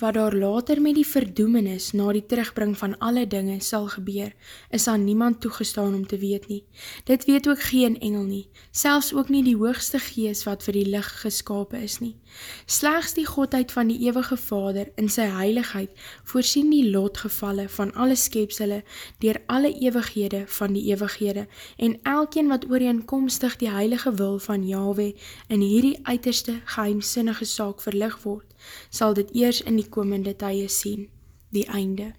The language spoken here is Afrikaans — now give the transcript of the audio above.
wat daar later met die verdoemenis na die terugbring van alle dinge sal gebeur, is aan niemand toegestaan om te weet nie. Dit weet ook geen engel nie, selfs ook nie die hoogste gees wat vir die licht geskapen is nie. Slechts die Godheid van die eeuwige Vader in sy heiligheid voorsien die lotgevalle van alle skepsele dier alle eeuwighede van die eeuwighede en elkeen wat ooreenkomstig die heilige wil van Yahweh in hierdie uiterste geheimsinnige saak verlig word, sal dit eers in die komende tye sien, die einde.